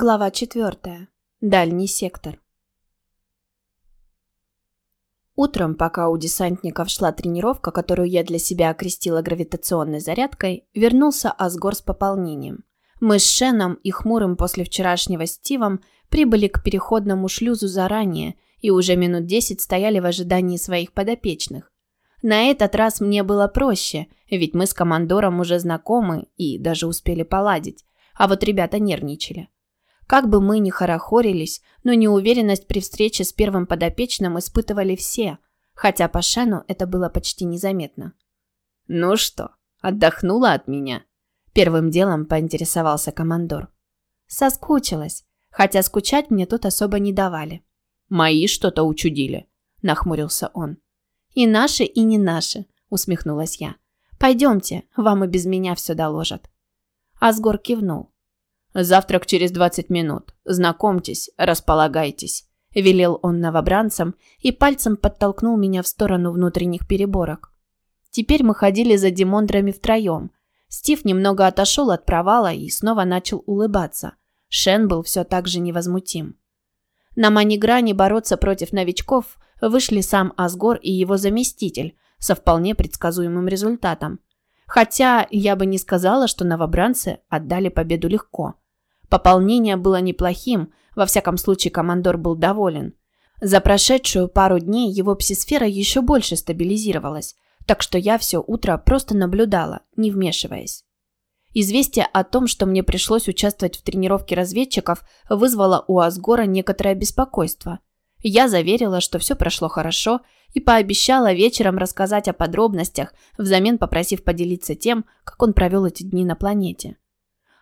Глава 4. Дальний сектор. Утром, пока у десантников шла тренировка, которую я для себя окрестила гравитационной зарядкой, вернулся Асгор с пополнением. Мы с Шеном и Хмурым после вчерашнего Стивом прибыли к переходному шлюзу заранее и уже минут десять стояли в ожидании своих подопечных. На этот раз мне было проще, ведь мы с командором уже знакомы и даже успели поладить, а вот ребята нервничали. Как бы мы ни хорохорились, но неуверенность при встрече с первым подопечным испытывали все, хотя по Шену это было почти незаметно. «Ну что, отдохнула от меня?» Первым делом поинтересовался командор. Соскучилась, хотя скучать мне тут особо не давали. «Мои что-то учудили», – нахмурился он. «И наши, и не наши», – усмехнулась я. «Пойдемте, вам и без меня все доложат». Асгор кивнул. Завтрак через 20 минут. Знакомьтесь, располагайтесь», – велел он новобранцам и пальцем подтолкнул меня в сторону внутренних переборок. Теперь мы ходили за Димондрами втроем. Стив немного отошел от провала и снова начал улыбаться. Шен был все так же невозмутим. На манигране бороться против новичков вышли сам Асгор и его заместитель со вполне предсказуемым результатом. Хотя я бы не сказала, что новобранцы отдали победу легко. Пополнение было неплохим, во всяком случае командор был доволен. За прошедшую пару дней его псисфера еще больше стабилизировалась, так что я все утро просто наблюдала, не вмешиваясь. Известие о том, что мне пришлось участвовать в тренировке разведчиков, вызвало у Асгора некоторое беспокойство. Я заверила, что все прошло хорошо, и пообещала вечером рассказать о подробностях, взамен попросив поделиться тем, как он провел эти дни на планете.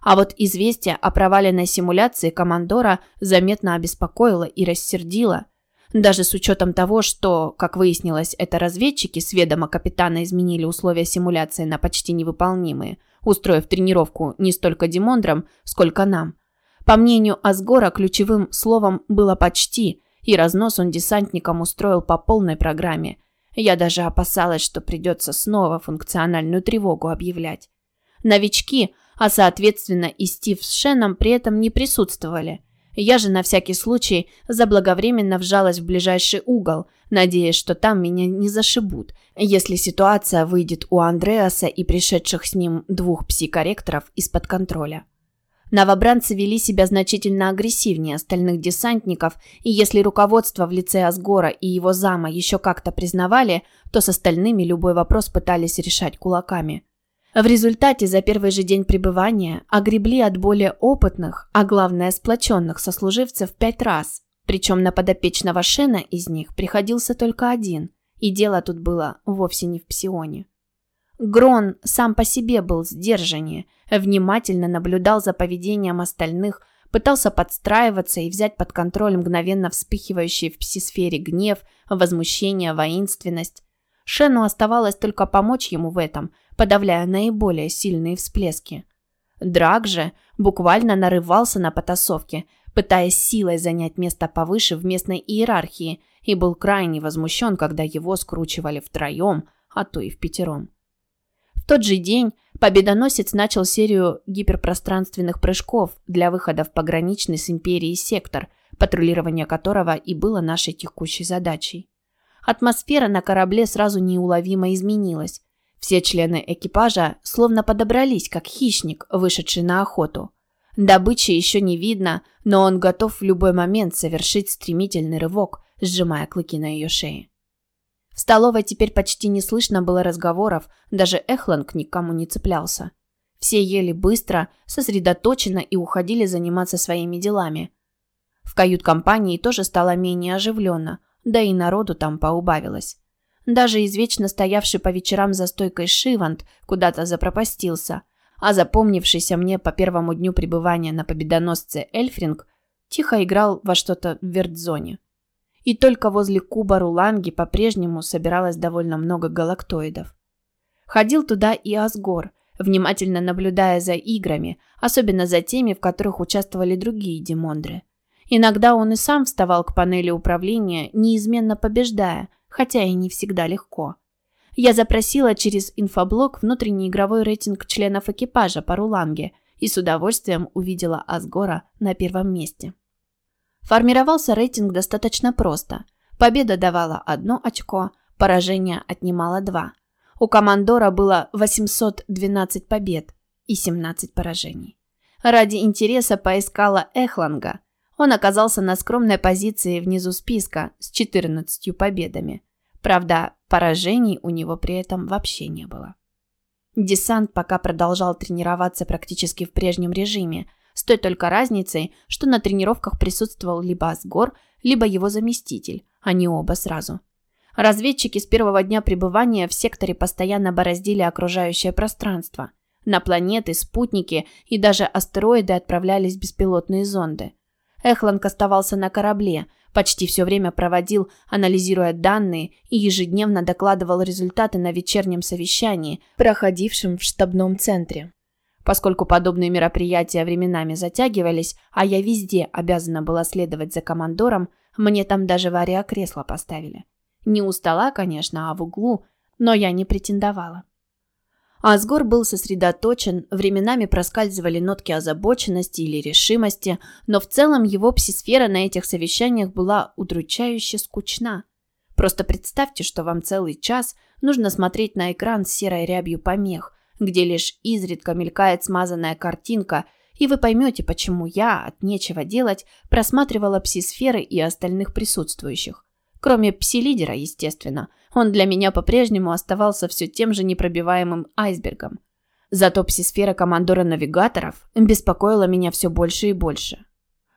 А вот известие о проваленной симуляции командора заметно обеспокоило и рассердило. Даже с учетом того, что, как выяснилось, это разведчики с ведома капитана изменили условия симуляции на почти невыполнимые, устроив тренировку не столько Димондрам, сколько нам. По мнению Асгора, ключевым словом было «почти», и разнос он десантникам устроил по полной программе. Я даже опасалась, что придется снова функциональную тревогу объявлять. Новички, а соответственно и Стив с Шеном при этом не присутствовали. Я же на всякий случай заблаговременно вжалась в ближайший угол, надеясь, что там меня не зашибут, если ситуация выйдет у Андреаса и пришедших с ним двух пси-корректоров из-под контроля. Новобранцы вели себя значительно агрессивнее остальных десантников, и если руководство в лице Асгора и его зама еще как-то признавали, то с остальными любой вопрос пытались решать кулаками. В результате за первый же день пребывания огребли от более опытных, а главное сплоченных сослуживцев пять раз, причем на подопечного Шена из них приходился только один, и дело тут было вовсе не в псионе. Грон сам по себе был сдержаннее, внимательно наблюдал за поведением остальных, пытался подстраиваться и взять под контроль мгновенно вспыхивающие в псисфере гнев, возмущение, воинственность. Шену оставалось только помочь ему в этом, подавляя наиболее сильные всплески. Драк же буквально нарывался на потасовке, пытаясь силой занять место повыше в местной иерархии, и был крайне возмущен, когда его скручивали втроем, а то и в пятером тот же день победоносец начал серию гиперпространственных прыжков для выхода в пограничный с империей сектор, патрулирование которого и было нашей текущей задачей. Атмосфера на корабле сразу неуловимо изменилась. Все члены экипажа словно подобрались, как хищник, вышедший на охоту. Добычи еще не видно, но он готов в любой момент совершить стремительный рывок, сжимая клыки на ее шее. В столовой теперь почти не слышно было разговоров, даже Эхланг никому не цеплялся. Все ели быстро, сосредоточенно и уходили заниматься своими делами. В кают-компании тоже стало менее оживленно, да и народу там поубавилось. Даже извечно стоявший по вечерам за стойкой Шивант куда-то запропастился, а запомнившийся мне по первому дню пребывания на победоносце Эльфринг тихо играл во что-то в вертзоне и только возле куба Руланги по-прежнему собиралось довольно много галактоидов. Ходил туда и Асгор, внимательно наблюдая за играми, особенно за теми, в которых участвовали другие демондры. Иногда он и сам вставал к панели управления, неизменно побеждая, хотя и не всегда легко. Я запросила через инфоблок внутренний игровой рейтинг членов экипажа по Руланге и с удовольствием увидела Асгора на первом месте. Формировался рейтинг достаточно просто. Победа давала одно очко, поражение отнимало два. У командора было 812 побед и 17 поражений. Ради интереса поискала Эхланга. Он оказался на скромной позиции внизу списка с 14 победами. Правда, поражений у него при этом вообще не было. Десант пока продолжал тренироваться практически в прежнем режиме, с той только разницей, что на тренировках присутствовал либо Асгор, либо его заместитель, а не оба сразу. Разведчики с первого дня пребывания в секторе постоянно бороздили окружающее пространство. На планеты, спутники и даже астероиды отправлялись беспилотные зонды. Эхланг оставался на корабле, почти все время проводил, анализируя данные и ежедневно докладывал результаты на вечернем совещании, проходившем в штабном центре. Поскольку подобные мероприятия временами затягивались, а я везде обязана была следовать за командором, мне там даже в авиакресло поставили. Не у стола, конечно, а в углу, но я не претендовала. Асгор был сосредоточен, временами проскальзывали нотки озабоченности или решимости, но в целом его псисфера на этих совещаниях была удручающе скучна. Просто представьте, что вам целый час нужно смотреть на экран с серой рябью помех, где лишь изредка мелькает смазанная картинка, и вы поймете, почему я, от нечего делать, просматривала псисферы и остальных присутствующих. Кроме пси-лидера, естественно. Он для меня по-прежнему оставался все тем же непробиваемым айсбергом. Зато псисфера командора навигаторов беспокоила меня все больше и больше.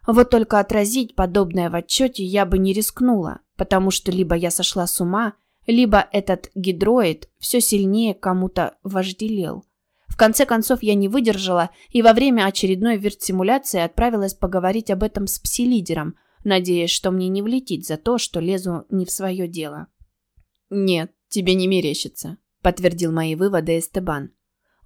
Вот только отразить подобное в отчете я бы не рискнула, потому что либо я сошла с ума, либо этот гидроид все сильнее кому-то вожделел. В конце концов я не выдержала и во время очередной вирт-симуляции отправилась поговорить об этом с пси-лидером – надеясь, что мне не влетит за то, что лезу не в свое дело. «Нет, тебе не мерещится», – подтвердил мои выводы Эстебан.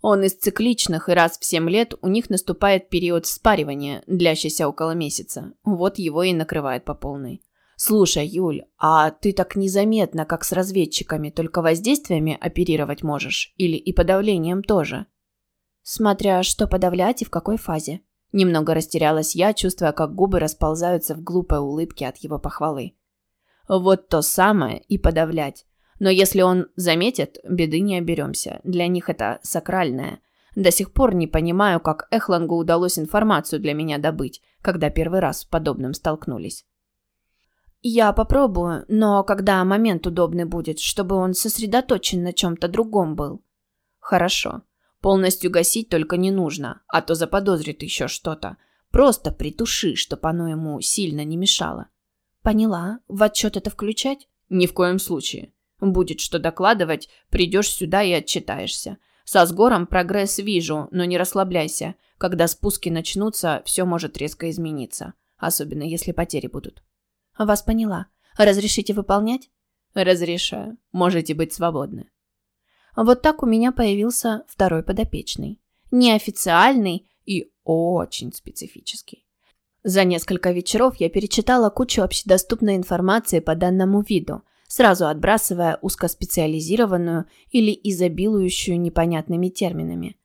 Он из цикличных, и раз в семь лет у них наступает период спаривания, длящийся около месяца. Вот его и накрывает по полной. «Слушай, Юль, а ты так незаметно, как с разведчиками, только воздействиями оперировать можешь? Или и подавлением тоже?» «Смотря что подавлять и в какой фазе», Немного растерялась я, чувствуя, как губы расползаются в глупой улыбке от его похвалы. Вот то самое и подавлять. Но если он заметит, беды не оберемся. Для них это сакральное. До сих пор не понимаю, как Эхлангу удалось информацию для меня добыть, когда первый раз с подобным столкнулись. Я попробую, но когда момент удобный будет, чтобы он сосредоточен на чем-то другом был. Хорошо. Полностью гасить только не нужно, а то заподозрит еще что-то. Просто притуши, чтоб оно ему сильно не мешало. Поняла. В отчет это включать? Ни в коем случае. Будет что докладывать, придешь сюда и отчитаешься. Со сгором прогресс вижу, но не расслабляйся. Когда спуски начнутся, все может резко измениться. Особенно если потери будут. Вас поняла. Разрешите выполнять? Разрешаю. Можете быть свободны. Вот так у меня появился второй подопечный. Неофициальный и очень специфический. За несколько вечеров я перечитала кучу общедоступной информации по данному виду, сразу отбрасывая узкоспециализированную или изобилующую непонятными терминами.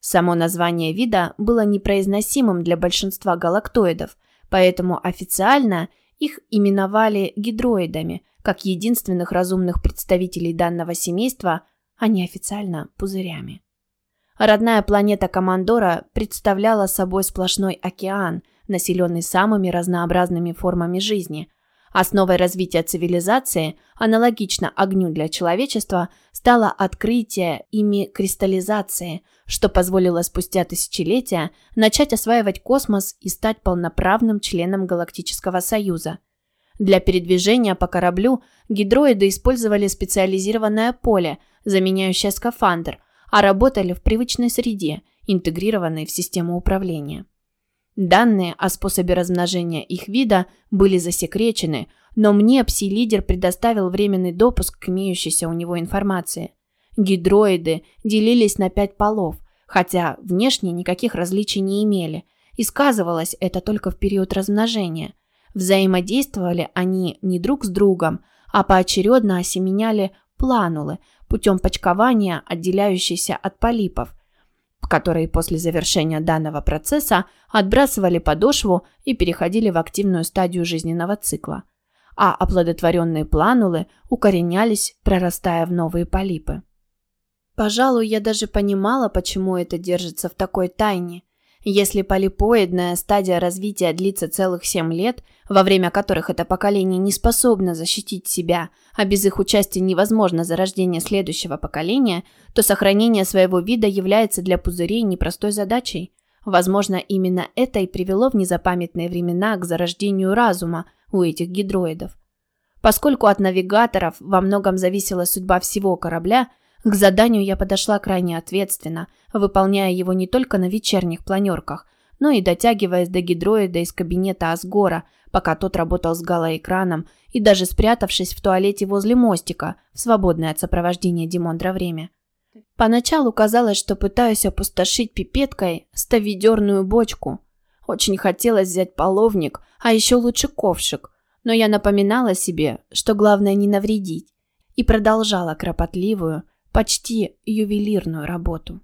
Само название вида было непроизносимым для большинства галактоидов, поэтому официально их именовали гидроидами, как единственных разумных представителей данного семейства – а неофициально пузырями. Родная планета Командора представляла собой сплошной океан, населенный самыми разнообразными формами жизни. Основой развития цивилизации, аналогично огню для человечества, стало открытие ими кристаллизации, что позволило спустя тысячелетия начать осваивать космос и стать полноправным членом Галактического Союза. Для передвижения по кораблю гидроиды использовали специализированное поле – заменяющая скафандр, а работали в привычной среде, интегрированной в систему управления. Данные о способе размножения их вида были засекречены, но мне пси-лидер предоставил временный допуск к имеющейся у него информации. Гидроиды делились на пять полов, хотя внешне никаких различий не имели, и сказывалось это только в период размножения. Взаимодействовали они не друг с другом, а поочередно осеменяли планулы, путем почкования, отделяющейся от полипов. Которые после завершения данного процесса отбрасывали подошву и переходили в активную стадию жизненного цикла. А оплодотворенные планулы укоренялись, прорастая в новые полипы. Пожалуй, я даже понимала, почему это держится в такой тайне – если полипоидная стадия развития длится целых 7 лет, во время которых это поколение не способно защитить себя, а без их участия невозможно зарождение следующего поколения, то сохранение своего вида является для пузырей непростой задачей. Возможно, именно это и привело в незапамятные времена к зарождению разума у этих гидроидов. Поскольку от навигаторов во многом зависела судьба всего корабля – к заданию я подошла крайне ответственно, выполняя его не только на вечерних планерках, но и дотягиваясь до гидроида из кабинета Асгора, пока тот работал с галоэкраном, и даже спрятавшись в туалете возле мостика, в свободное от сопровождения Димондра время. Поначалу казалось, что пытаюсь опустошить пипеткой ставидерную бочку. Очень хотелось взять половник, а еще лучше ковшик, но я напоминала себе, что главное не навредить, и продолжала кропотливую, почти ювелирную работу.